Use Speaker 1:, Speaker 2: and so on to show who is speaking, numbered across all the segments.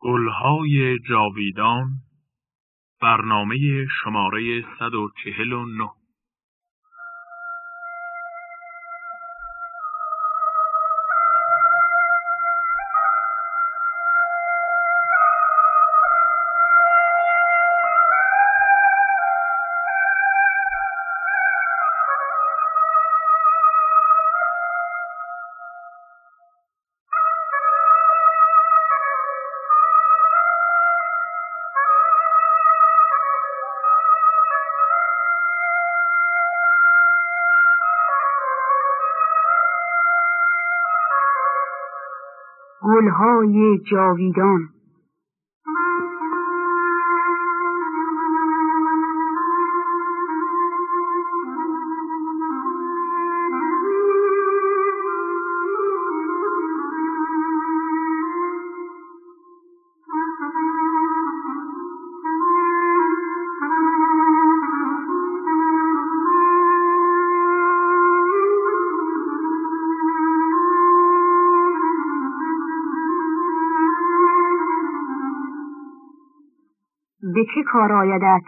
Speaker 1: گلهای جاویدان برنامه شماره 149
Speaker 2: گلهای جاویدان. چه کار آیدت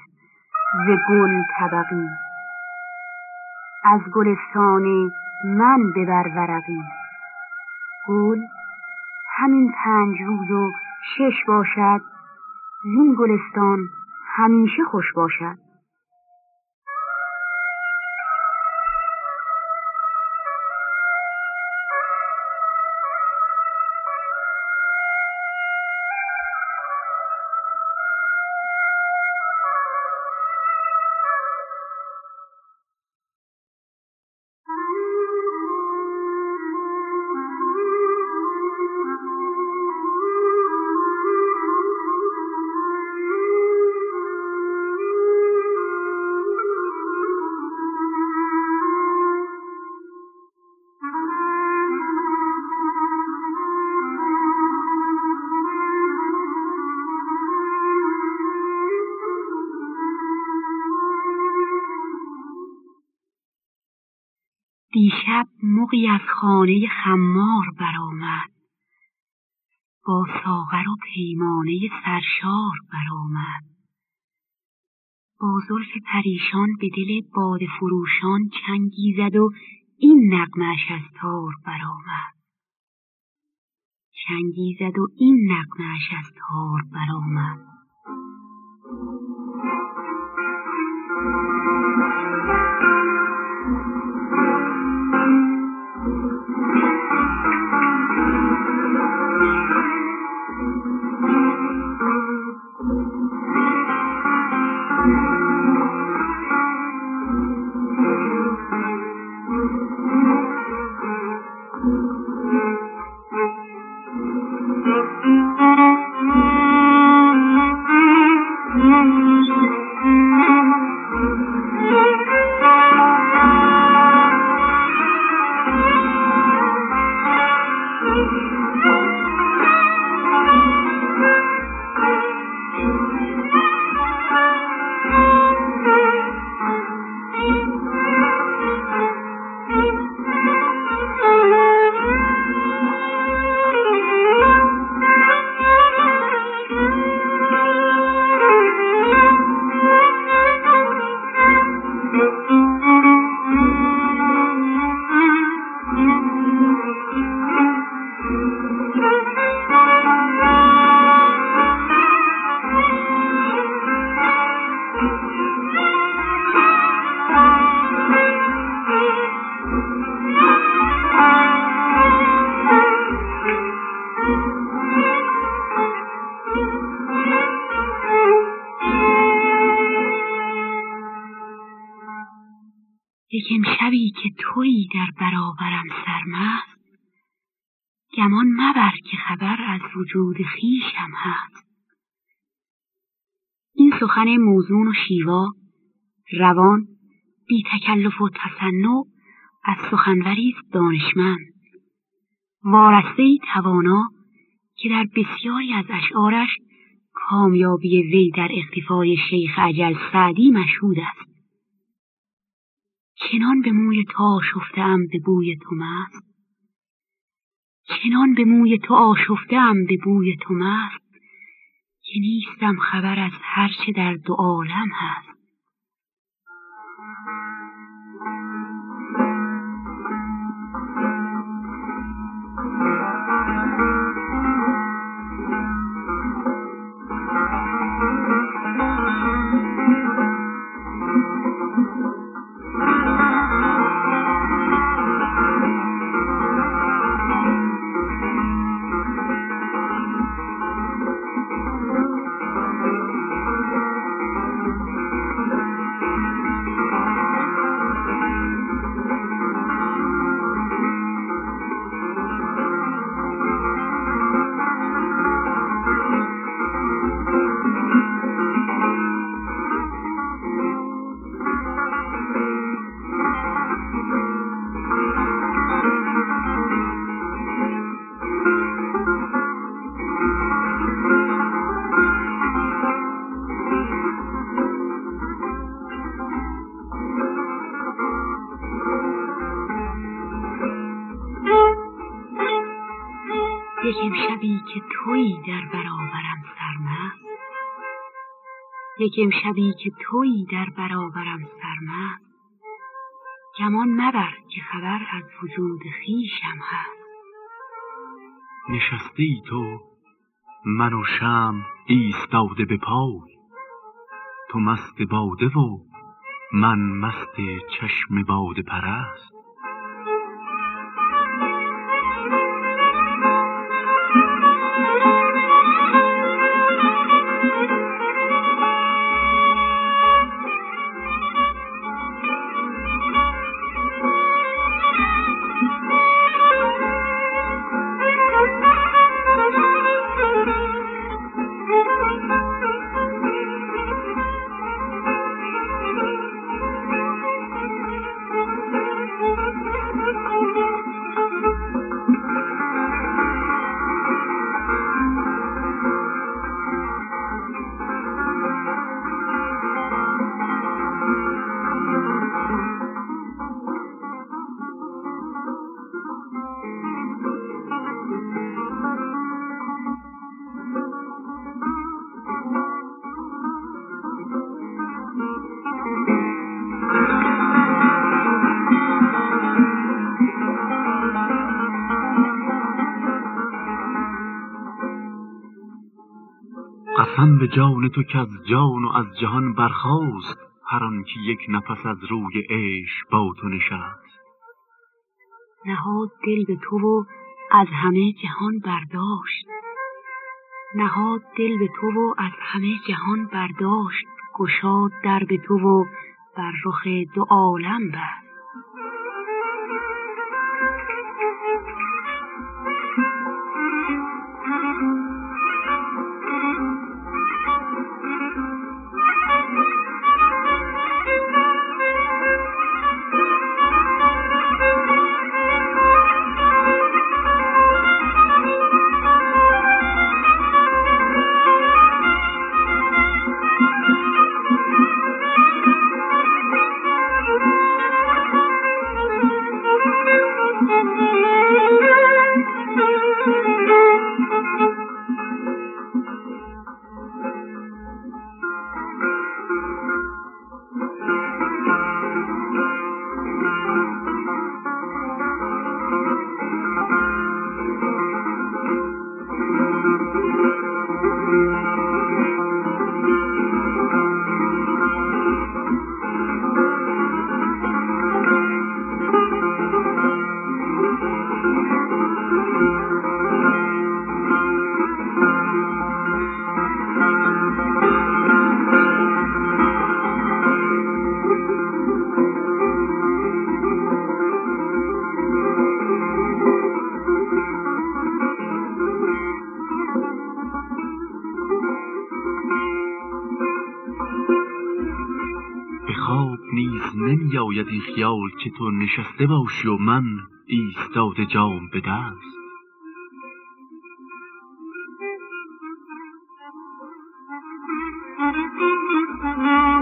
Speaker 2: ز گل طبقی؟ از گلستان من ببر ورقی. گل همین پنج روز و شش باشد زین گلستان همیشه خوش باشد. خانه خمار برآمد. با ساغر و پیمانه سرشار برآمد. با زلف پریشان به دل باد فروشان چنگی زد و این نغمش از تار برآمد. چنگی زد و این نغمش از تار برآمد. که تویی در برابرم سرمست گمان مبر که خبر از وجود خیشم هست. این سخن موزون و شیوا روان بی تکلف و تصنع از سخنوری دانشمند. وارسته توانا که در بسیاری از اشعارش کامیابی وی در اختفای شیخ عجل سعدی مشهود است. چنان به موی تو آشفتم به بوی تو مست. چنان به موی تو آشفتم به بوی تو مست که نیستم خبر از هرچه در دو عالم هست. یک امشبی که تویی در برابرم سرمست گمان مبر که خبر از وجود خویشم هست.
Speaker 1: نشسته ای تو من و شم ایستاده به پای. تو مست باده و من مست چشم باده پرست. جان تو که از جان و از جهان برخاست هر که یک نفس از روی عشق با تو نشست.
Speaker 2: نهاد دل به تو و از همه جهان برداشت. نهاد دل به تو و از همه جهان برداشت. گشاد در به تو و بر رخ دو عالم بست. خیال که تو نشسته باشی و من ایستاده جام به دست.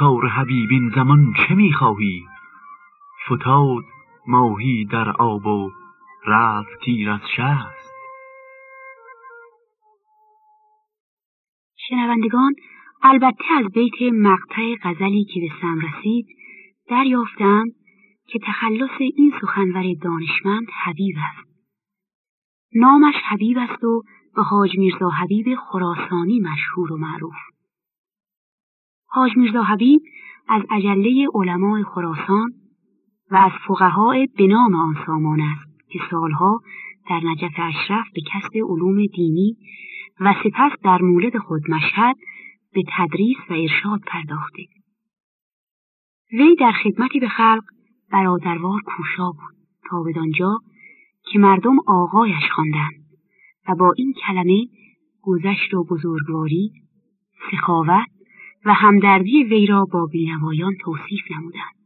Speaker 1: کار حبیب این زمان چه می‌خواهی؟ فتاد ماهی در آب و رفت تیر از شست
Speaker 2: شنوندگان البته از بیت مقطع غزلی که به سم رسید دریافتم که تخلص این سخنور دانشمند حبیب است. نامش حبیب است و به حاج میرزا حبیب خراسانی مشهور و معروف. حاج میرزا حبیب از اجله علمای خراسان و از فقهای به نام آن سامان است که سالها در نجف اشرف به کسب علوم دینی و سپس در مولد خود مشهد به تدریس و ارشاد پرداخته. وی در خدمتی به خلق برادروار کوشا بود تا بدانجا که مردم آقایش خواندند و با این کلمه گذشت و بزرگواری سخاوت و همدردی وی را با بینوایان توصیف نمودند.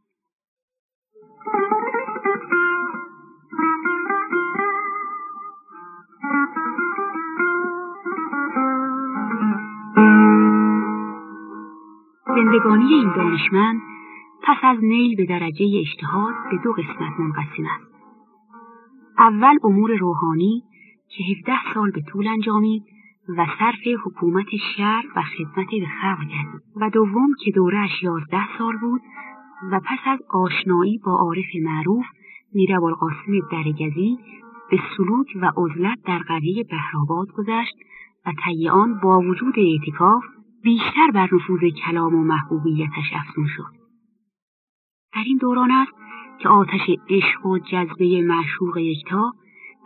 Speaker 2: زندگانی این دانشمند پس از نیل به درجه اجتهاد به دو قسمت منقسم است. اول امور روحانی که 17 سال به طول انجامید و صرف حکومت شهر و خدمت به خلق و دوم که دورش یازده سال بود و پس از آشنایی با عارف معروف میرب القاسم درگزی به سلوک و عزلت در قریه بهرآباد گذشت و طی آن با وجود اعتکاف بیشتر بر نفوذ کلام و محبوبیتش افزون شد. در این دوران است که آتش عشق و جذبه معشوق یکتا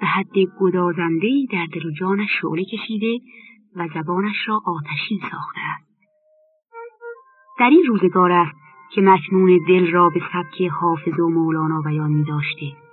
Speaker 2: به حد گدازندهای در دل و جانش شعله کشیده و زبانش را آتشین ساخته است. در این روزگار است که مکنون دل را به سبک حافظ و مولانا بیان می داشته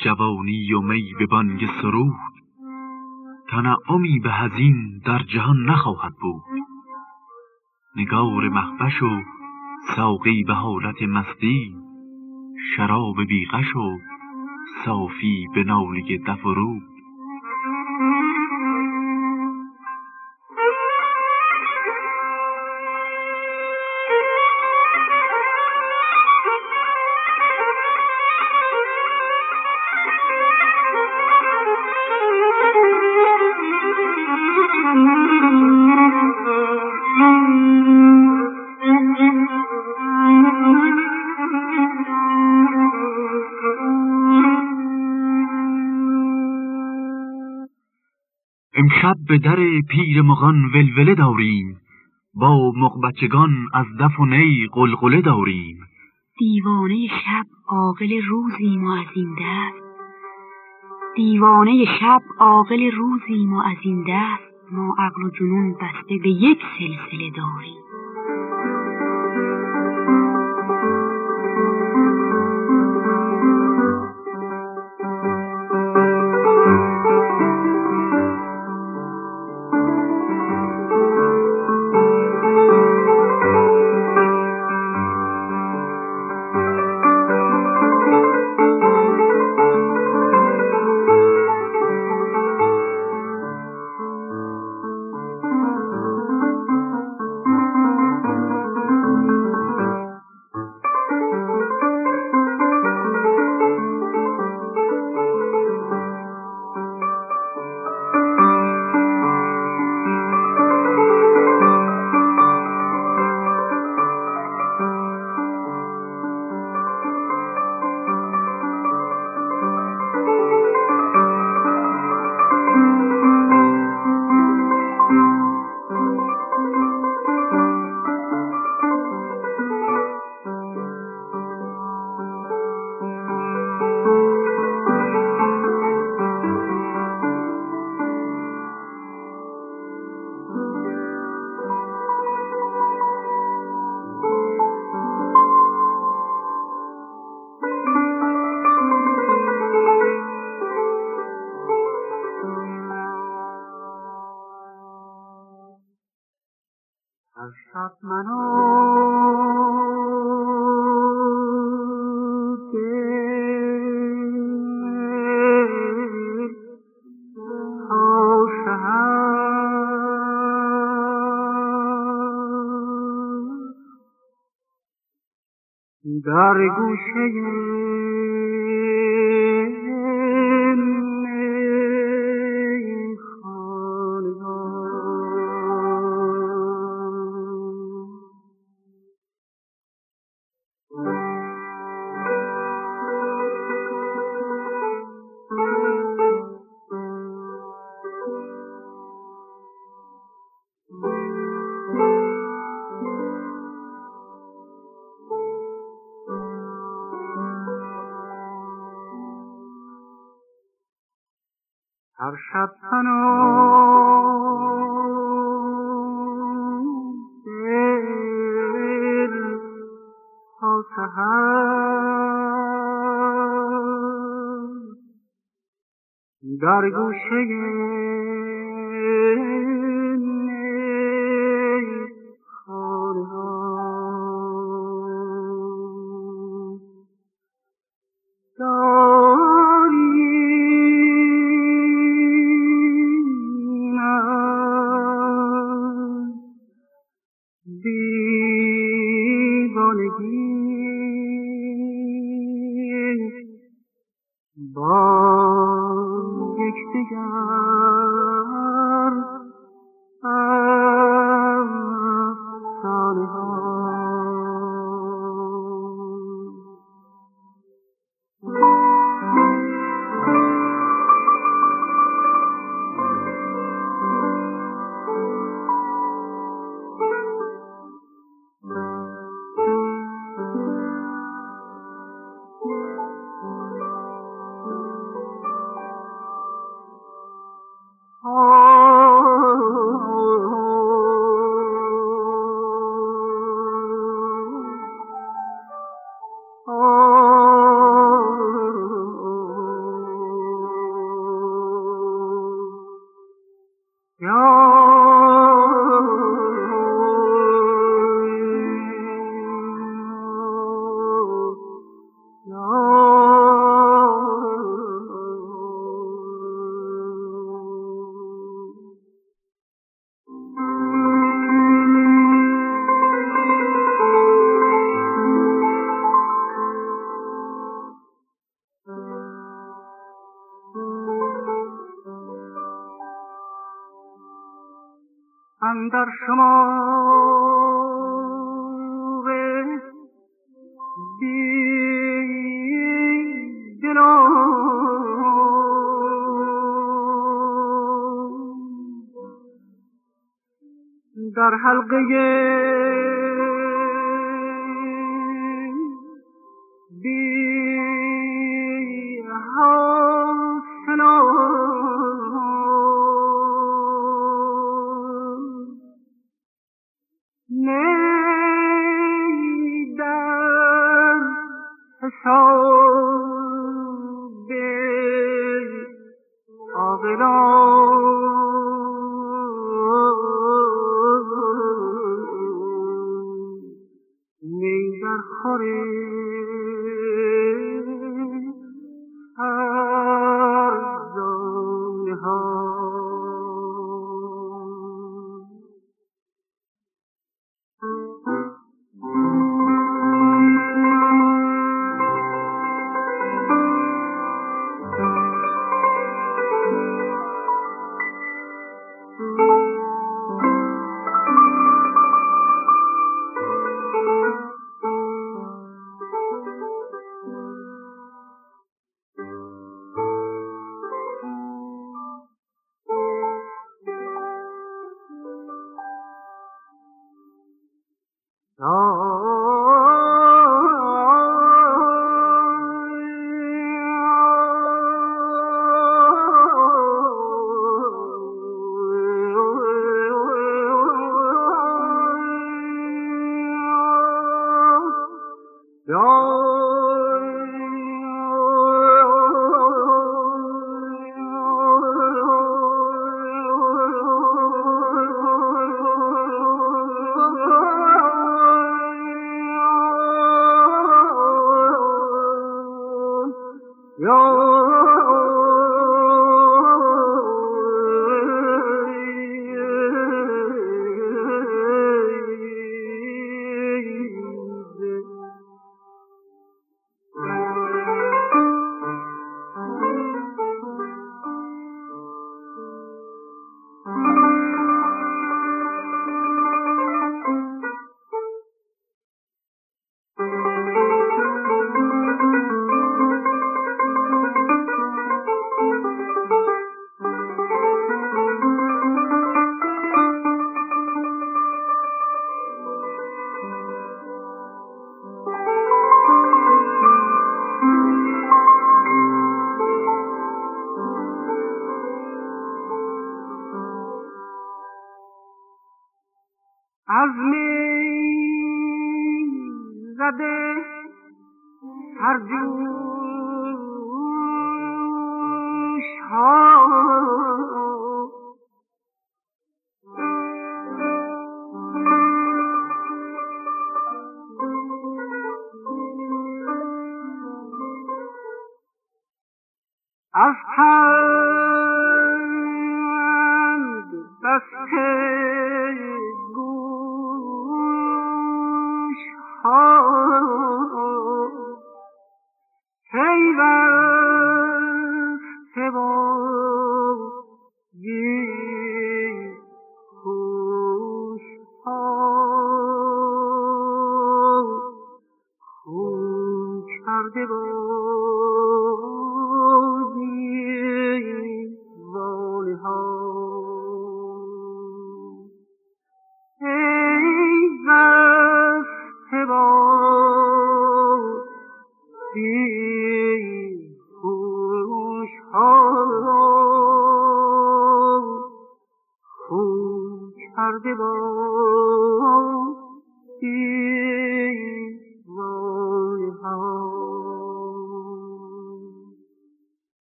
Speaker 1: جوانی و می به بانگ سرود. تنعمی به هزین در جهان نخواهد بود. نگار مخبش و ساقی به حالت مستی. شراب بیغش و صافی به نالی دف امشب به در پیر مغان ولوله داریم. با مقبچگان از دف و نی قلقله داریم.
Speaker 2: دیوانه شب عاقل روزیم و از این دست. دیوانه شب عاقل روزیم و از این دست ما عقل و جنون بسته به یک سلسله داریم.
Speaker 3: در گوشه هر شب دل تا در گوشه حلقه بی حاصلان نی در أصحاب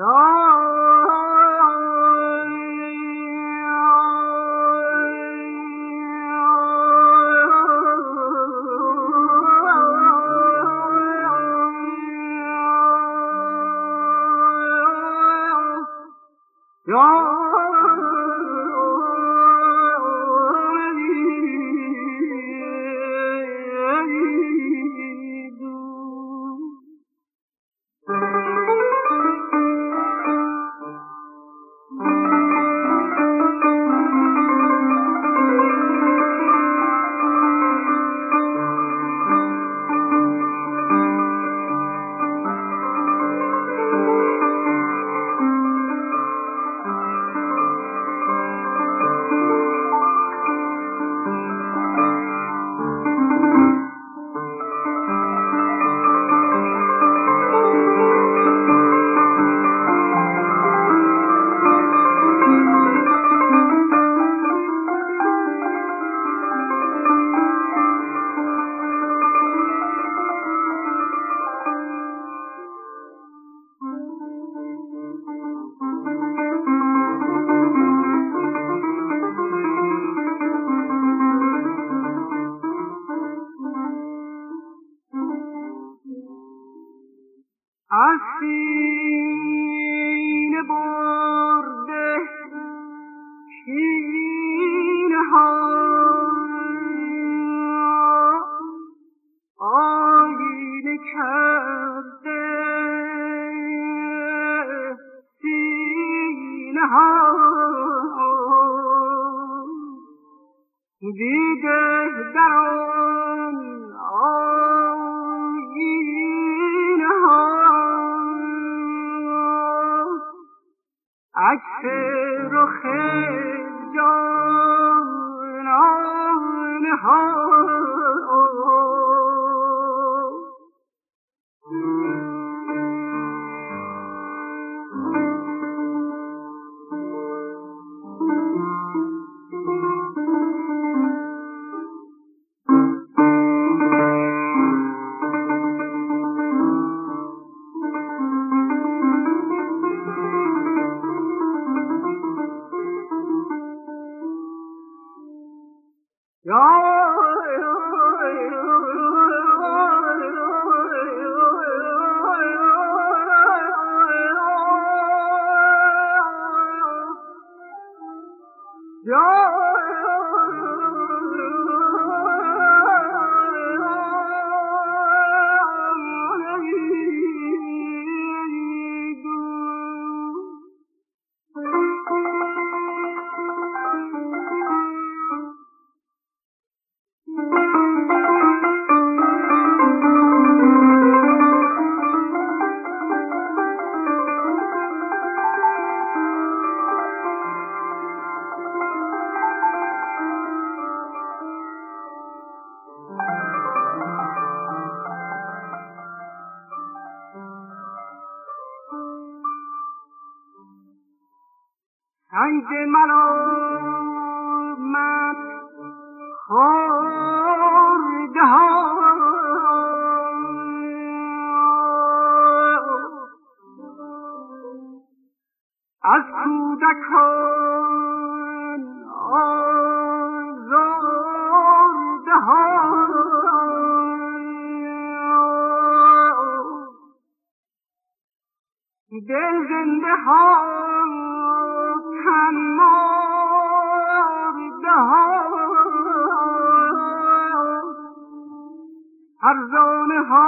Speaker 3: No, هر زانه ها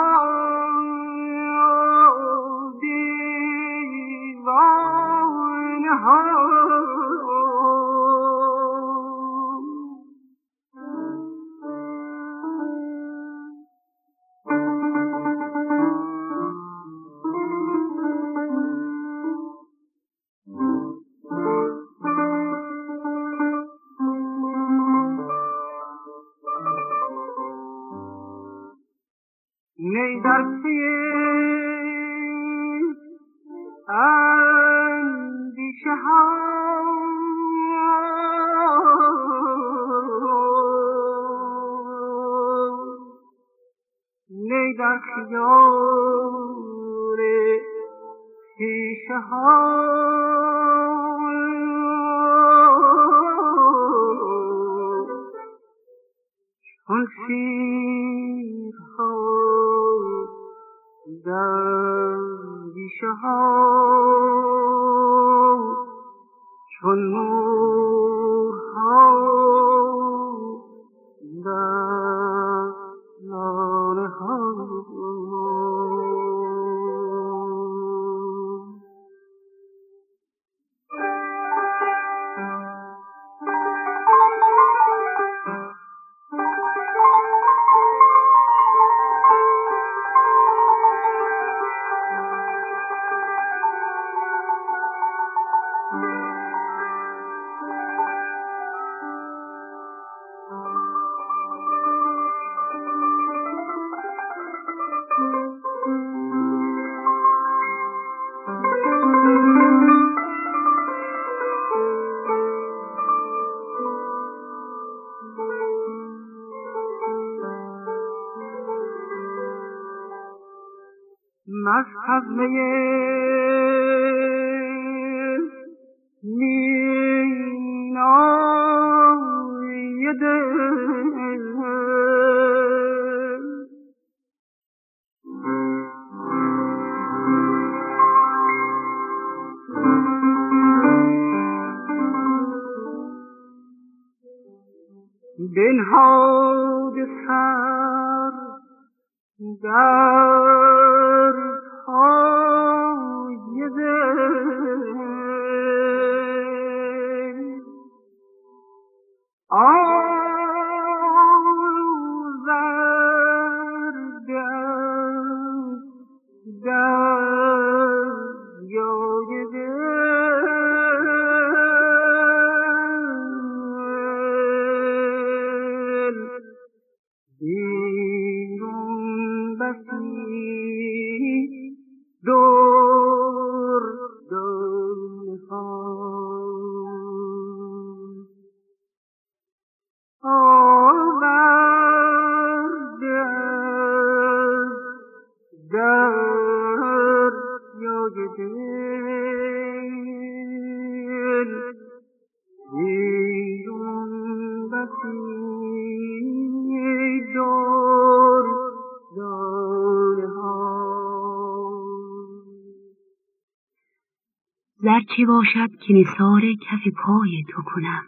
Speaker 2: چه باشد که نثار کف پای تو کنم؟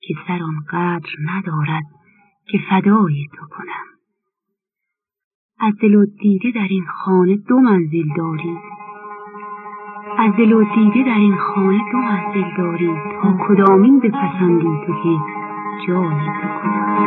Speaker 2: که سر آنقدر ندارد که فدای تو کنم. از دل و دیده در این خانه دو منزل داری. از دل و دیده در این خانه دو منزل داری تا کدامین بپسندی تو که جای تو کنم.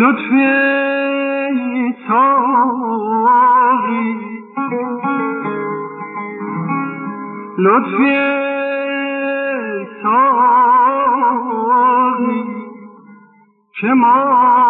Speaker 4: لطفی ساقی. لطفی ساقی. که ما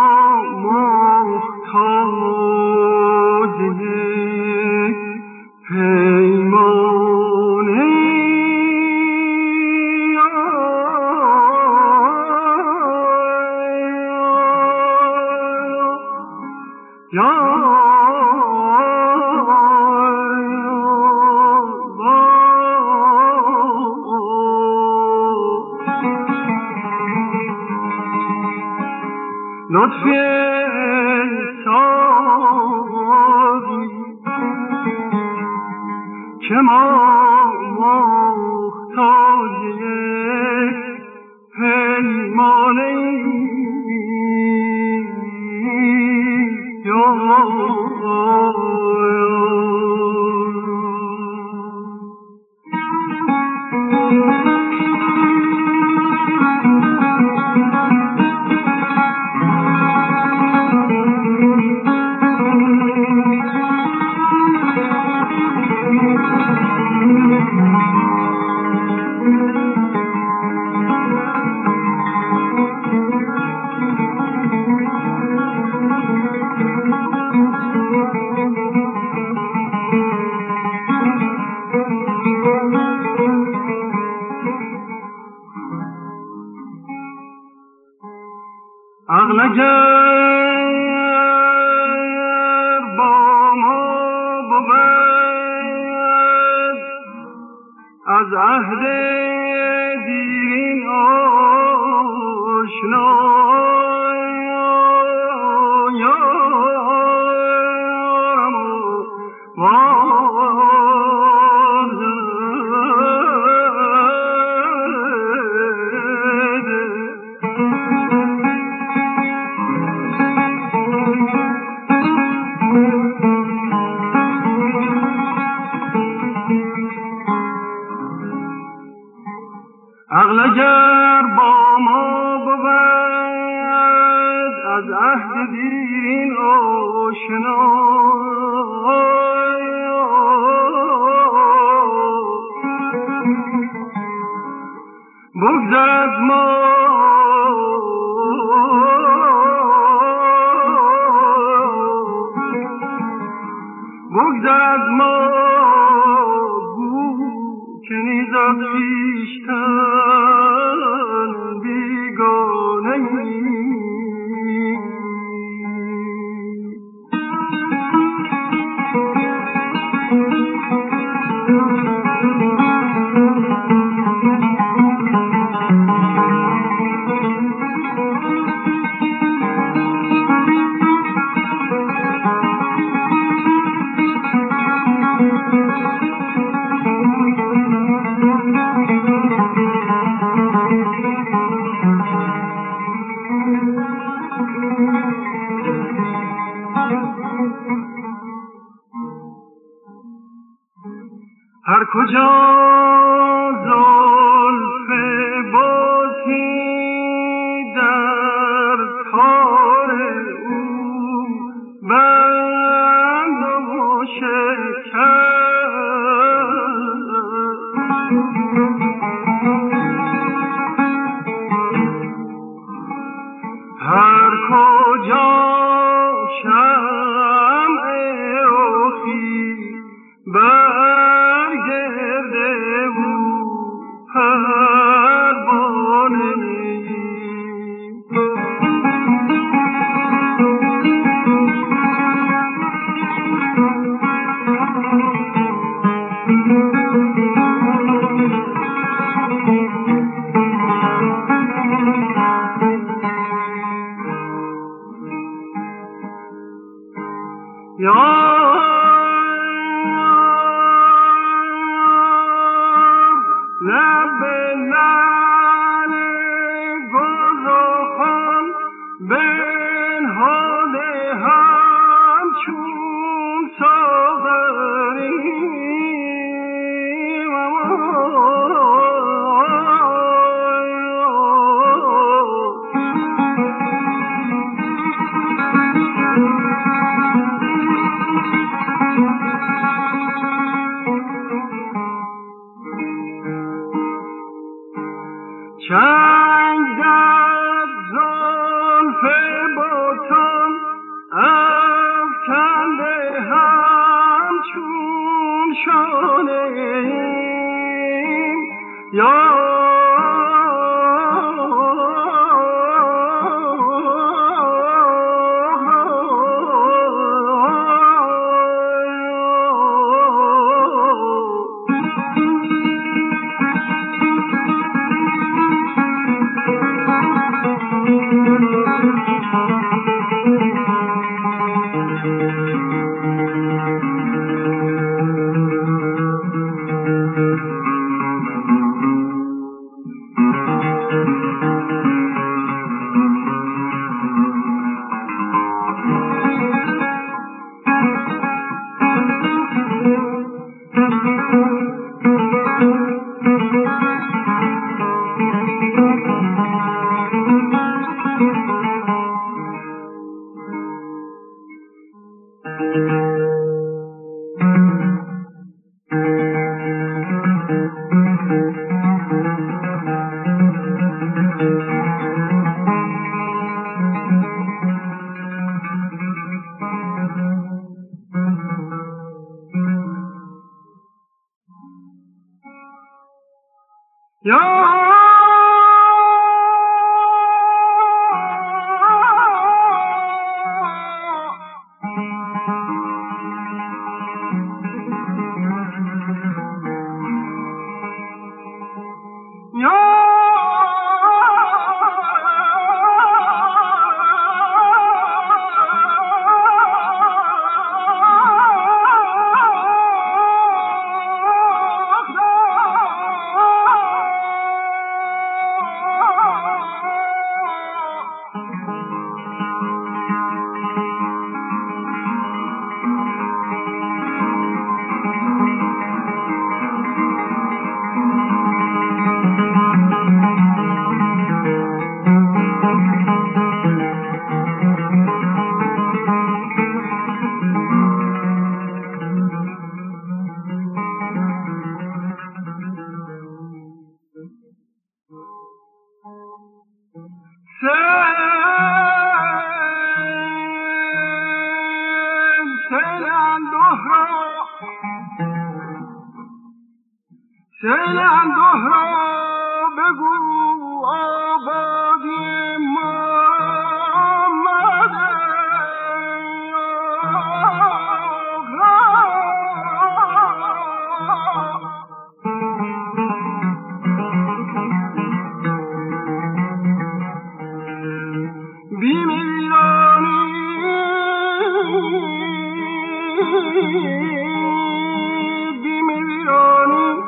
Speaker 4: دی میرانی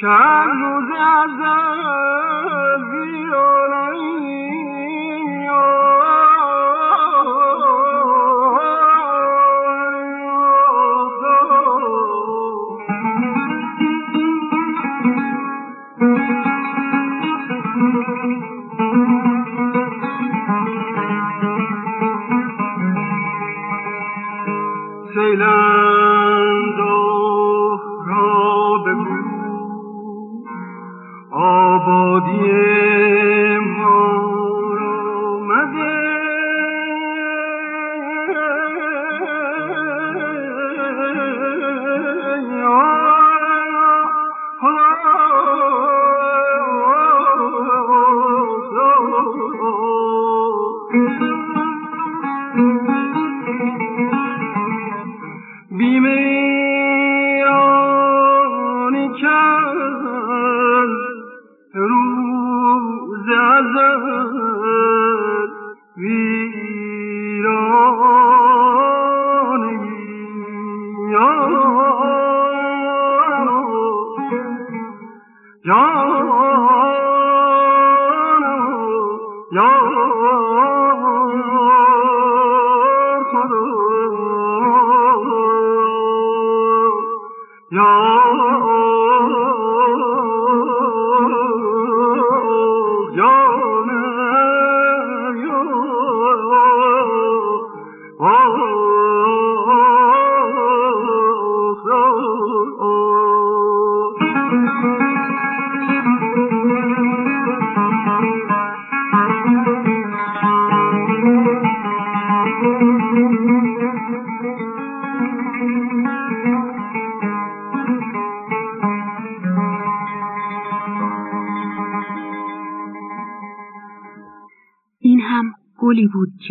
Speaker 4: که روز ازم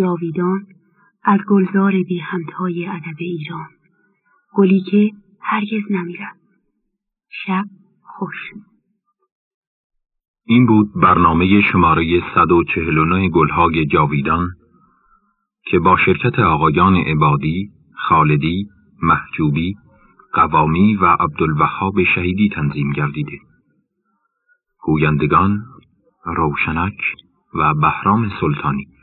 Speaker 4: جاویدان از گلزار بی همتای ادب ایران. گلی که هرگز نمیرد شب خوش.
Speaker 5: این بود برنامه شماره 149 گلهای جاویدان که با شرکت آقایان عبادی، خالدی، محجوبی، قوامی و عبدالوهاب شهیدی تنظیم گردیده. گویندگان روشنک و بهرام سلطانی.